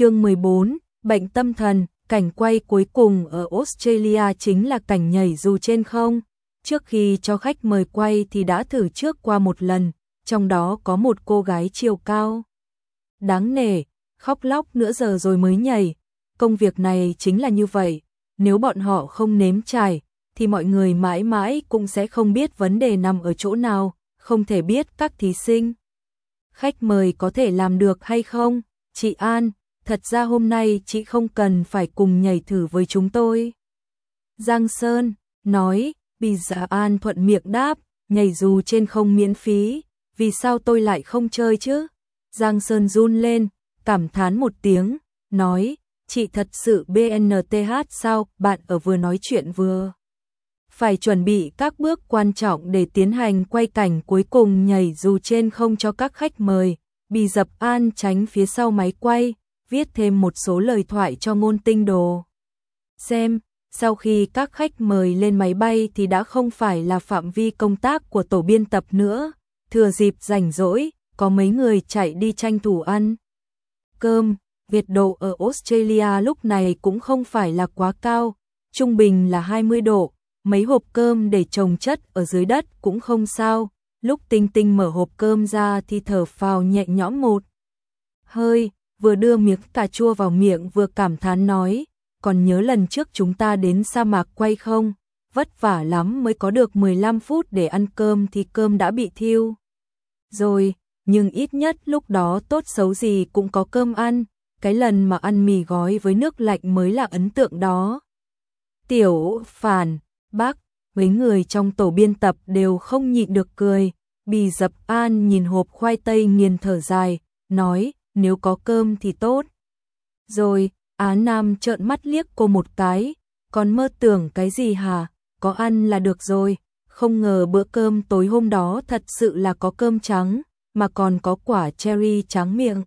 chương 14, bệnh tâm thần, cảnh quay cuối cùng ở Australia chính là cảnh nhảy dù trên không. Trước khi cho khách mời quay thì đã thử trước qua một lần, trong đó có một cô gái chiều cao. Đáng nể, khóc lóc nửa giờ rồi mới nhảy. Công việc này chính là như vậy, nếu bọn họ không nếm trải, thì mọi người mãi mãi cũng sẽ không biết vấn đề nằm ở chỗ nào, không thể biết các thí sinh. Khách mời có thể làm được hay không? Chị An, thật ra hôm nay chị không cần phải cùng nhảy thử với chúng tôi. Giang Sơn, nói, Bì Dạ An thuận miệng đáp, nhảy dù trên không miễn phí, vì sao tôi lại không chơi chứ? Giang Sơn run lên, cảm thán một tiếng, nói, chị thật sự BNTH sao, bạn ở vừa nói chuyện vừa. Phải chuẩn bị các bước quan trọng để tiến hành quay cảnh cuối cùng nhảy dù trên không cho các khách mời, Bì Dập An tránh phía sau máy quay, viết thêm một số lời thoại cho ngôn tinh đồ. Xem, sau khi các khách mời lên máy bay thì đã không phải là phạm vi công tác của tổ biên tập nữa, thừa dịp rảnh rỗi, có mấy người chạy đi tranh thủ ăn. Cơm, Việt độ ở Australia lúc này cũng không phải là quá cao, trung bình là 20 độ, mấy hộp cơm để trồng chất ở dưới đất cũng không sao. Lúc Tinh Tinh mở hộp cơm ra thì thở phào nhẹ nhõm một hơi, vừa đưa miếng cà chua vào miệng vừa cảm thán nói, còn nhớ lần trước chúng ta đến sa mạc quay không? Vất vả lắm mới có được 15 phút để ăn cơm thì cơm đã bị thiêu. Rồi, nhưng ít nhất lúc đó tốt xấu gì cũng có cơm ăn, cái lần mà ăn mì gói với nước lạnh mới là ấn tượng đó. Tiểu, Phản, Bác, mấy người trong tổ biên tập đều không nhịn được cười, bì dập an nhìn hộp khoai tây nghiền thở dài, nói, nếu có cơm thì tốt. Rồi, Á Nam trợn mắt liếc cô một cái, còn mơ tưởng cái gì hả, có ăn là được rồi, không ngờ bữa cơm tối hôm đó thật sự là có cơm trắng, mà còn có quả cherry trắng miệng.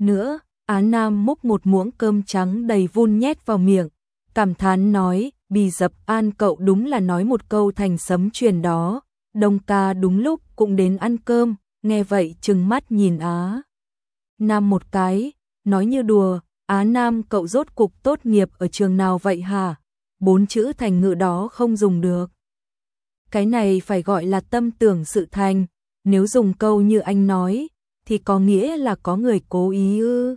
Nữa, Á Nam múc một muỗng cơm trắng đầy vun nhét vào miệng, cảm thán nói, bì dập an cậu đúng là nói một câu thành sấm truyền đó, đông ca đúng lúc cũng đến ăn cơm, nghe vậy chừng mắt nhìn Á. Nam một cái, nói như đùa, Á Nam cậu rốt cục tốt nghiệp ở trường nào vậy hả? Bốn chữ thành ngữ đó không dùng được. Cái này phải gọi là tâm tưởng sự thành, nếu dùng câu như anh nói, thì có nghĩa là có người cố ý ư.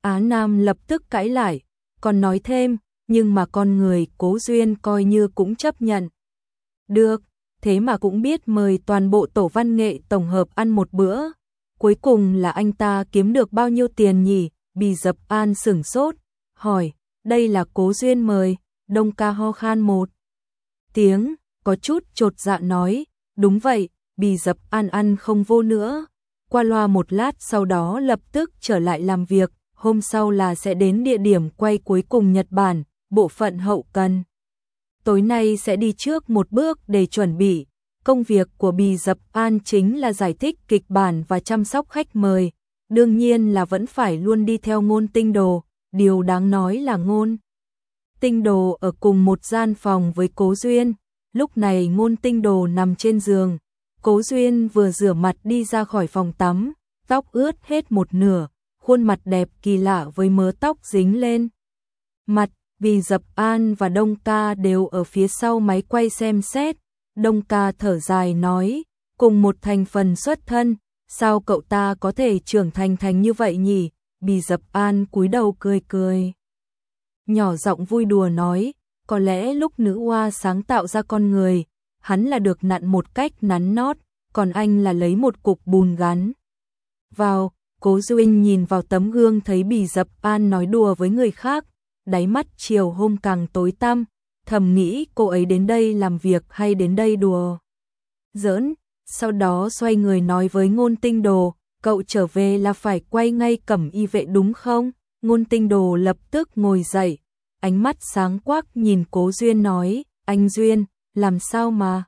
Á Nam lập tức cãi lại, còn nói thêm, nhưng mà con người cố duyên coi như cũng chấp nhận. Được, thế mà cũng biết mời toàn bộ tổ văn nghệ tổng hợp ăn một bữa. Cuối cùng là anh ta kiếm được bao nhiêu tiền nhỉ? Bì dập an sửng sốt, hỏi, đây là cố duyên mời, đông ca ho khan một. Tiếng, có chút trột dạ nói, đúng vậy, bì dập an ăn không vô nữa. Qua loa một lát sau đó lập tức trở lại làm việc, hôm sau là sẽ đến địa điểm quay cuối cùng Nhật Bản, bộ phận hậu cần. Tối nay sẽ đi trước một bước để chuẩn bị. Công việc của Bì Dập An chính là giải thích kịch bản và chăm sóc khách mời. Đương nhiên là vẫn phải luôn đi theo ngôn tinh đồ, điều đáng nói là ngôn. Tinh đồ ở cùng một gian phòng với Cố Duyên, lúc này ngôn tinh đồ nằm trên giường. Cố Duyên vừa rửa mặt đi ra khỏi phòng tắm, tóc ướt hết một nửa, khuôn mặt đẹp kỳ lạ với mớ tóc dính lên. Mặt, vì Dập An và Đông Ca đều ở phía sau máy quay xem xét. Đông Ca thở dài nói, cùng một thành phần xuất thân, sao cậu ta có thể trưởng thành thành như vậy nhỉ? Bì Dập An cúi đầu cười cười. Nhỏ giọng vui đùa nói, có lẽ lúc nữ hoa sáng tạo ra con người, hắn là được nặn một cách nắn nót, còn anh là lấy một cục bùn gắn. Vào, Cố Duyên nhìn vào tấm gương thấy Bì Dập An nói đùa với người khác, đáy mắt chiều hôm càng tối tăm, thầm nghĩ cô ấy đến đây làm việc hay đến đây đùa. Giỡn, sau đó xoay người nói với ngôn tinh đồ, cậu trở về là phải quay ngay cẩm y vệ đúng không? Ngôn tinh đồ lập tức ngồi dậy, ánh mắt sáng quắc nhìn cố Duyên nói, anh Duyên, làm sao mà?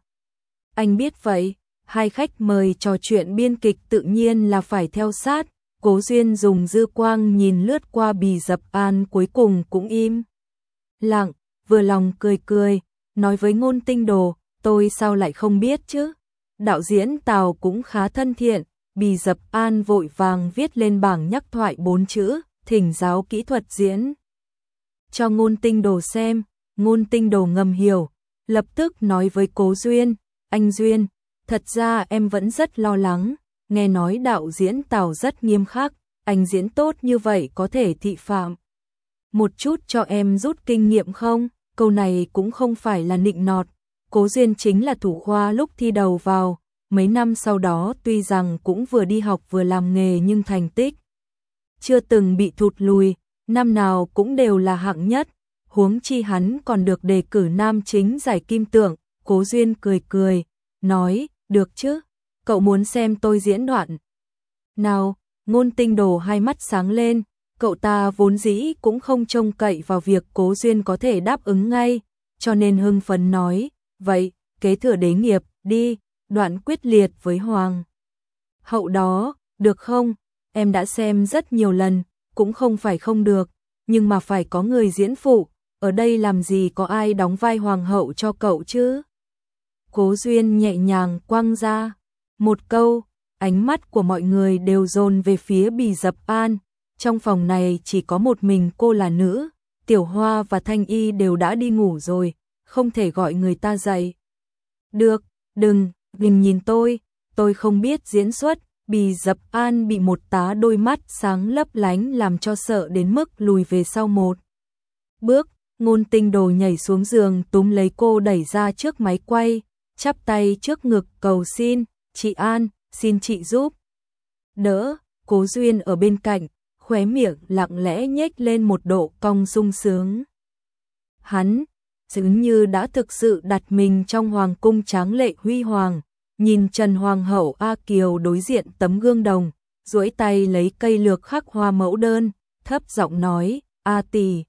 Anh biết vậy, hai khách mời trò chuyện biên kịch tự nhiên là phải theo sát, Cố Duyên dùng dư quang nhìn lướt qua bì dập an cuối cùng cũng im. Lặng, vừa lòng cười cười, nói với ngôn tinh đồ, tôi sao lại không biết chứ? Đạo diễn Tào cũng khá thân thiện, bì dập an vội vàng viết lên bảng nhắc thoại bốn chữ, thỉnh giáo kỹ thuật diễn. Cho ngôn tinh đồ xem, ngôn tinh đồ ngầm hiểu, lập tức nói với cố Duyên, anh Duyên, thật ra em vẫn rất lo lắng, nghe nói đạo diễn Tào rất nghiêm khắc, anh diễn tốt như vậy có thể thị phạm. Một chút cho em rút kinh nghiệm không? Câu này cũng không phải là nịnh nọt, cố Duyên chính là thủ khoa lúc thi đầu vào, mấy năm sau đó tuy rằng cũng vừa đi học vừa làm nghề nhưng thành tích chưa từng bị thụt lùi, năm nào cũng đều là hạng nhất, huống chi hắn còn được đề cử nam chính giải kim tượng, Cố Duyên cười cười, nói, được chứ, cậu muốn xem tôi diễn đoạn. Nào, ngôn tinh đồ hai mắt sáng lên, cậu ta vốn dĩ cũng không trông cậy vào việc Cố Duyên có thể đáp ứng ngay, cho nên hưng phấn nói, vậy, kế thừa đế nghiệp, đi, đoạn quyết liệt với Hoàng. Hậu đó, được không, em đã xem rất nhiều lần, cũng không phải không được, nhưng mà phải có người diễn phụ, ở đây làm gì có ai đóng vai hoàng hậu cho cậu chứ? Cố Duyên nhẹ nhàng quăng ra, một câu, ánh mắt của mọi người đều dồn về phía bì dập an, trong phòng này chỉ có một mình cô là nữ, Tiểu Hoa và Thanh Y đều đã đi ngủ rồi, không thể gọi người ta dậy. Được, đừng, đừng nhìn tôi, tôi không biết diễn xuất, Bì dập an bị một tá đôi mắt sáng lấp lánh làm cho sợ đến mức lùi về sau một. Bước, ngôn tinh đồ nhảy xuống giường túm lấy cô đẩy ra trước máy quay, chắp tay trước ngực cầu xin, chị An, xin chị giúp. Đỡ, cố duyên ở bên cạnh, khóe miệng lặng lẽ nhếch lên một độ cong sung sướng. Hắn, dường như đã thực sự đặt mình trong hoàng cung tráng lệ huy hoàng, nhìn Trần Hoàng hậu A Kiều đối diện tấm gương đồng, duỗi tay lấy cây lược khắc hoa mẫu đơn, thấp giọng nói, A tỷ.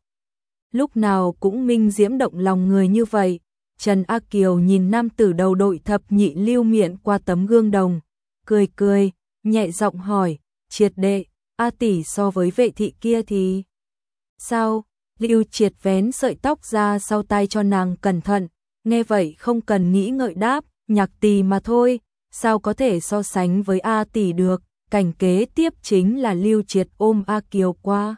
Lúc nào cũng minh diễm động lòng người như vậy, Trần A Kiều nhìn nam tử đầu đội thập nhị lưu miệng qua tấm gương đồng, cười cười, nhẹ giọng hỏi, triệt đệ, A tỷ so với vệ thị kia thì... Sao? Lưu triệt vén sợi tóc ra sau tay cho nàng cẩn thận, nghe vậy không cần nghĩ ngợi đáp, nhạc tỷ mà thôi, sao có thể so sánh với A tỷ được, cảnh kế tiếp chính là Lưu Triệt ôm A Kiều qua.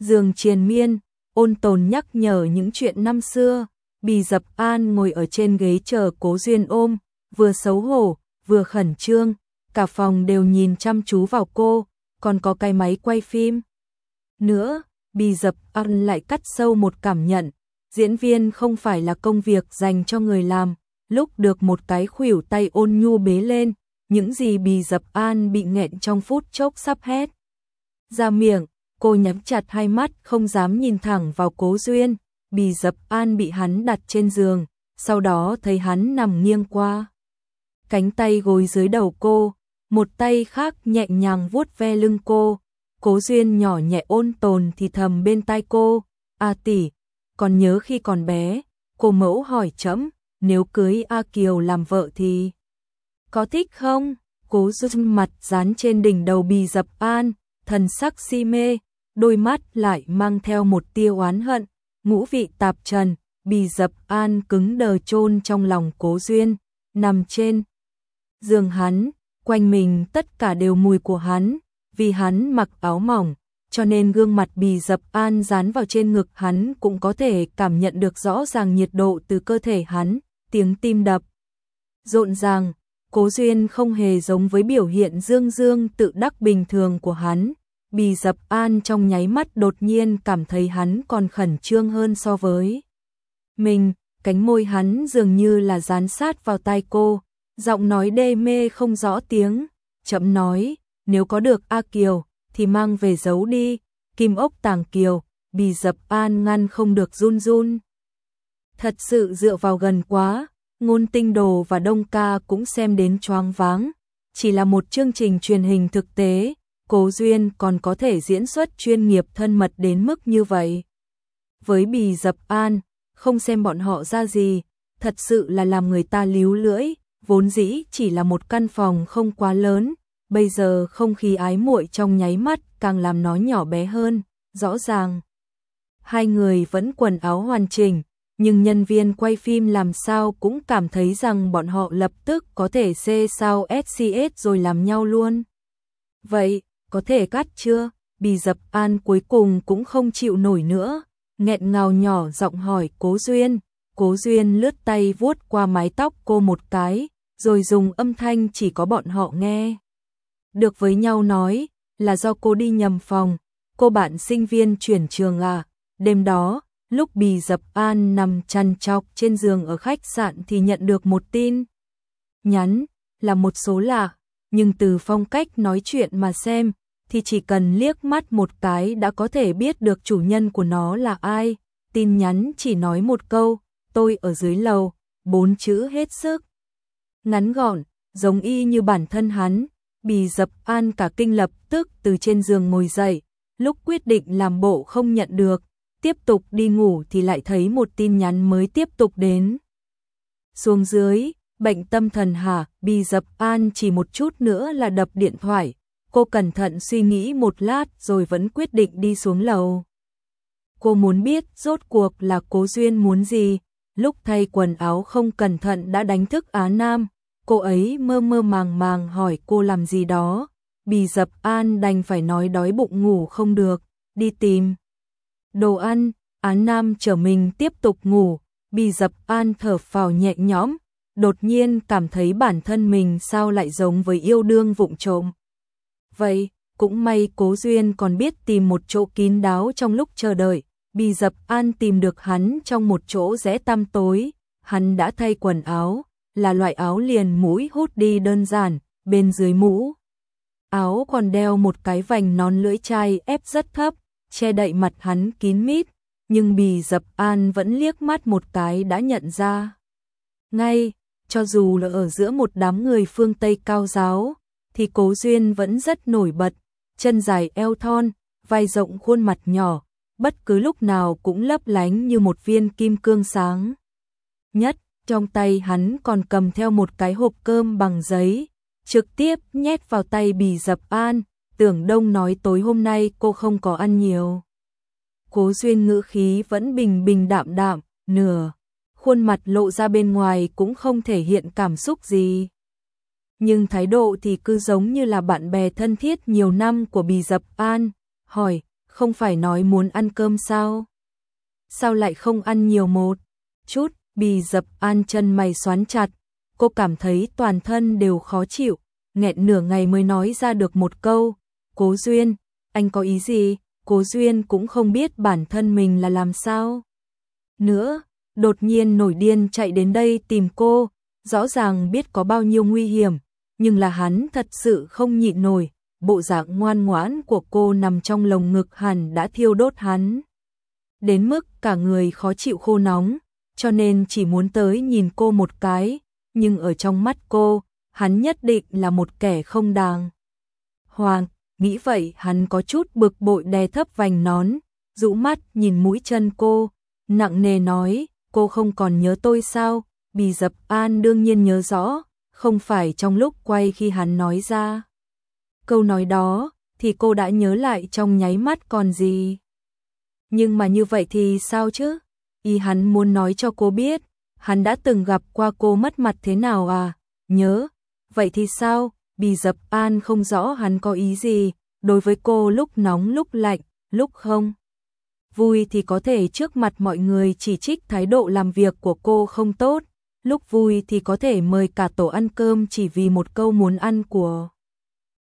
Dương triền miên, ôn tồn nhắc nhở những chuyện năm xưa, bì dập an ngồi ở trên ghế chờ cố duyên ôm, vừa xấu hổ, vừa khẩn trương, cả phòng đều nhìn chăm chú vào cô, còn có cái máy quay phim. Nữa, bì dập an lại cắt sâu một cảm nhận, diễn viên không phải là công việc dành cho người làm, lúc được một cái khuỷu tay ôn nhu bế lên, những gì bì dập an bị nghẹn trong phút chốc sắp hết Ra miệng, cô nhắm chặt hai mắt không dám nhìn thẳng vào cố duyên, bì dập an bị hắn đặt trên giường, sau đó thấy hắn nằm nghiêng qua. Cánh tay gối dưới đầu cô, một tay khác nhẹ nhàng vuốt ve lưng cô, cố duyên nhỏ nhẹ ôn tồn thì thầm bên tai cô, A tỷ, còn nhớ khi còn bé, cô mẫu hỏi chấm, nếu cưới A Kiều làm vợ thì có thích không? Cố dung mặt dán trên đỉnh đầu bì dập an, thần sắc si mê, đôi mắt lại mang theo một tia oán hận, ngũ vị tạp trần, bì dập an cứng đờ chôn trong lòng cố duyên, nằm trên giường hắn, quanh mình tất cả đều mùi của hắn, vì hắn mặc áo mỏng, cho nên gương mặt bì dập an dán vào trên ngực hắn cũng có thể cảm nhận được rõ ràng nhiệt độ từ cơ thể hắn, tiếng tim đập. Rộn ràng, cố duyên không hề giống với biểu hiện dương dương tự đắc bình thường của hắn. Bì dập an trong nháy mắt đột nhiên cảm thấy hắn còn khẩn trương hơn so với mình, cánh môi hắn dường như là dán sát vào tai cô, giọng nói đê mê không rõ tiếng, chậm nói, nếu có được A Kiều, thì mang về giấu đi, kim ốc tàng kiều, bì dập an ngăn không được run run. Thật sự dựa vào gần quá, ngôn tinh đồ và đông ca cũng xem đến choáng váng. Chỉ là một chương trình truyền hình thực tế, cố duyên còn có thể diễn xuất chuyên nghiệp thân mật đến mức như vậy. Với bì dập an, không xem bọn họ ra gì, thật sự là làm người ta líu lưỡi, vốn dĩ chỉ là một căn phòng không quá lớn, bây giờ không khí ái muội trong nháy mắt càng làm nó nhỏ bé hơn, rõ ràng. Hai người vẫn quần áo hoàn chỉnh, nhưng nhân viên quay phim làm sao cũng cảm thấy rằng bọn họ lập tức có thể xê sao SCS rồi làm nhau luôn. Vậy, có thể cắt chưa? Bì dập an cuối cùng cũng không chịu nổi nữa, nghẹn ngào nhỏ giọng hỏi Cố Duyên. Cố Duyên lướt tay vuốt qua mái tóc cô một cái, rồi dùng âm thanh chỉ có bọn họ nghe. Được với nhau nói, là do cô đi nhầm phòng, cô bạn sinh viên chuyển trường à, đêm đó, lúc bì dập an nằm chăn chọc trên giường ở khách sạn thì nhận được một tin. Nhắn, là một số lạ, nhưng từ phong cách nói chuyện mà xem, thì chỉ cần liếc mắt một cái đã có thể biết được chủ nhân của nó là ai. Tin nhắn chỉ nói một câu, tôi ở dưới lầu, bốn chữ hết sức. Ngắn gọn, giống y như bản thân hắn, bì dập an cả kinh lập tức từ trên giường ngồi dậy, lúc quyết định làm bộ không nhận được, tiếp tục đi ngủ thì lại thấy một tin nhắn mới tiếp tục đến. Xuống dưới, bệnh tâm thần hả, bì dập an chỉ một chút nữa là đập điện thoại, cô cẩn thận suy nghĩ một lát rồi vẫn quyết định đi xuống lầu. Cô muốn biết rốt cuộc là cố duyên muốn gì, lúc thay quần áo không cẩn thận đã đánh thức Á Nam, cô ấy mơ mơ màng màng hỏi cô làm gì đó, bì dập an đành phải nói đói bụng ngủ không được, đi tìm. Đồ ăn, án Nam chở mình tiếp tục ngủ, bì dập an thở phào nhẹ nhõm, đột nhiên cảm thấy bản thân mình sao lại giống với yêu đương vụng trộm. Vậy, cũng may cố duyên còn biết tìm một chỗ kín đáo trong lúc chờ đợi, bì dập an tìm được hắn trong một chỗ rẽ tăm tối, hắn đã thay quần áo, là loại áo liền mũi hút đi đơn giản, bên dưới mũ. Áo còn đeo một cái vành nón lưỡi chai ép rất thấp, che đậy mặt hắn kín mít, nhưng bì dập an vẫn liếc mắt một cái đã nhận ra. Ngay, cho dù là ở giữa một đám người phương Tây cao giáo, thì cố duyên vẫn rất nổi bật, chân dài eo thon, vai rộng khuôn mặt nhỏ, bất cứ lúc nào cũng lấp lánh như một viên kim cương sáng. Nhất, trong tay hắn còn cầm theo một cái hộp cơm bằng giấy, trực tiếp nhét vào tay bì dập an, tưởng đông nói tối hôm nay cô không có ăn nhiều. Cố duyên ngữ khí vẫn bình bình đạm đạm, nửa, khuôn mặt lộ ra bên ngoài cũng không thể hiện cảm xúc gì. Nhưng thái độ thì cứ giống như là bạn bè thân thiết nhiều năm của bì dập an, hỏi, không phải nói muốn ăn cơm sao? Sao lại không ăn nhiều một chút, bì dập an chân mày xoắn chặt, cô cảm thấy toàn thân đều khó chịu, nghẹn nửa ngày mới nói ra được một câu, cố duyên, anh có ý gì, cố duyên cũng không biết bản thân mình là làm sao. Nữa, đột nhiên nổi điên chạy đến đây tìm cô, rõ ràng biết có bao nhiêu nguy hiểm, nhưng là hắn thật sự không nhịn nổi, bộ dạng ngoan ngoãn của cô nằm trong lồng ngực hẳn đã thiêu đốt hắn. Đến mức cả người khó chịu khô nóng, cho nên chỉ muốn tới nhìn cô một cái, nhưng ở trong mắt cô, hắn nhất định là một kẻ không đàng. Hoàng, nghĩ vậy hắn có chút bực bội đè thấp vành nón, rũ mắt nhìn mũi chân cô, nặng nề nói, cô không còn nhớ tôi sao, bì dập an đương nhiên nhớ rõ, không phải trong lúc quay khi hắn nói ra. Câu nói đó, thì cô đã nhớ lại trong nháy mắt còn gì. Nhưng mà như vậy thì sao chứ? Y hắn muốn nói cho cô biết, hắn đã từng gặp qua cô mất mặt thế nào à? Nhớ, vậy thì sao? Bì dập an không rõ hắn có ý gì, đối với cô lúc nóng lúc lạnh, lúc không. Vui thì có thể trước mặt mọi người chỉ trích thái độ làm việc của cô không tốt, lúc vui thì có thể mời cả tổ ăn cơm chỉ vì một câu muốn ăn của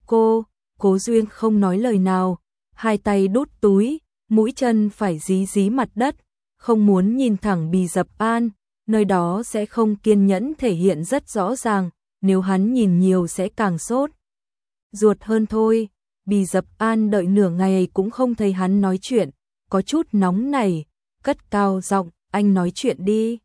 cô. Cố Duyên không nói lời nào, hai tay đút túi, mũi chân phải dí dí mặt đất, không muốn nhìn thẳng bì dập an, nơi đó sẽ không kiên nhẫn thể hiện rất rõ ràng, nếu hắn nhìn nhiều sẽ càng sốt. Ruột hơn thôi, bì dập an đợi nửa ngày cũng không thấy hắn nói chuyện, có chút nóng này, cất cao giọng, anh nói chuyện đi.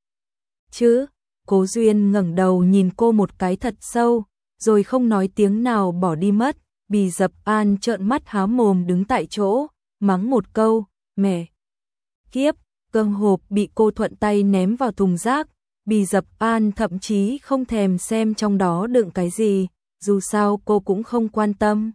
Chứ, Cố Duyên ngẩng đầu nhìn cô một cái thật sâu, rồi không nói tiếng nào bỏ đi mất, bì dập an trợn mắt há mồm đứng tại chỗ, mắng một câu, mẹ. Kiếp, cơm hộp bị cô thuận tay ném vào thùng rác, bì dập an thậm chí không thèm xem trong đó đựng cái gì, dù sao cô cũng không quan tâm.